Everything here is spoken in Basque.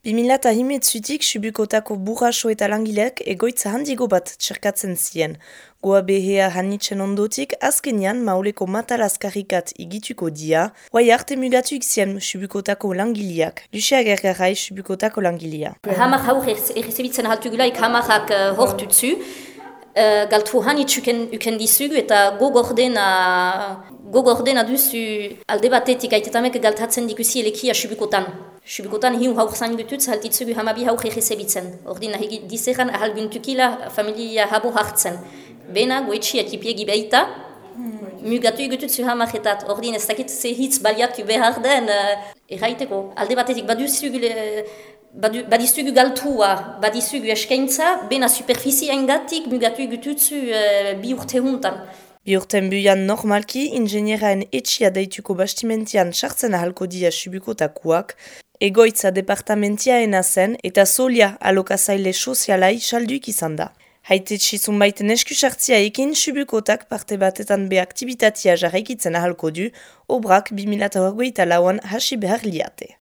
Bimilata himetzutik subukotako burraso eta langileak egoitza handigo bat txerkatzen zien. Goa behea hanitzen ondotik, azkenian mauleko matalazkarikat igituko dia, guai arte mugatuik zien subukotako langileak. Lucia Gergarai subukotako langilea. Hamar haur errezebitzen haltugulaik hamarrak uh, hortutzu, uh, galtu hanitzuken uken dizugu eta gogordena gogordena duzu alde batetik aitetamek galtatzen dikusi elekia subukotan. Subukotan hiu haur zain dutut, haltitzugu hamabi haur egezebitzen. Ordin nahi dizeran ahal guntukila familia habo hartzen. Bena goetxi atipiegi behita, mugatu igutut zu hamaretat. Ordin ez dakit ze hitz baliatu behar den, uh, erraiteko. Alde batetik baduzugu Badu, badizugu galtua, badizugu eskaintza, bena superfizia ingatik mugatu igututzu uh, bi urte huntan. Bi urten buian normalki, ingenieraen etxia deituko bastimentian sartzen ahalko dia subukotakuak, egoitza departamentiaena zen eta solia alokazaile sozialai salduik izan da. Haite txizun baiten eskusartzia ekin subukotak parte batetan be aktibitatia jarraikitzen ahalko du, obrak 2008 lauan hasi behar liate.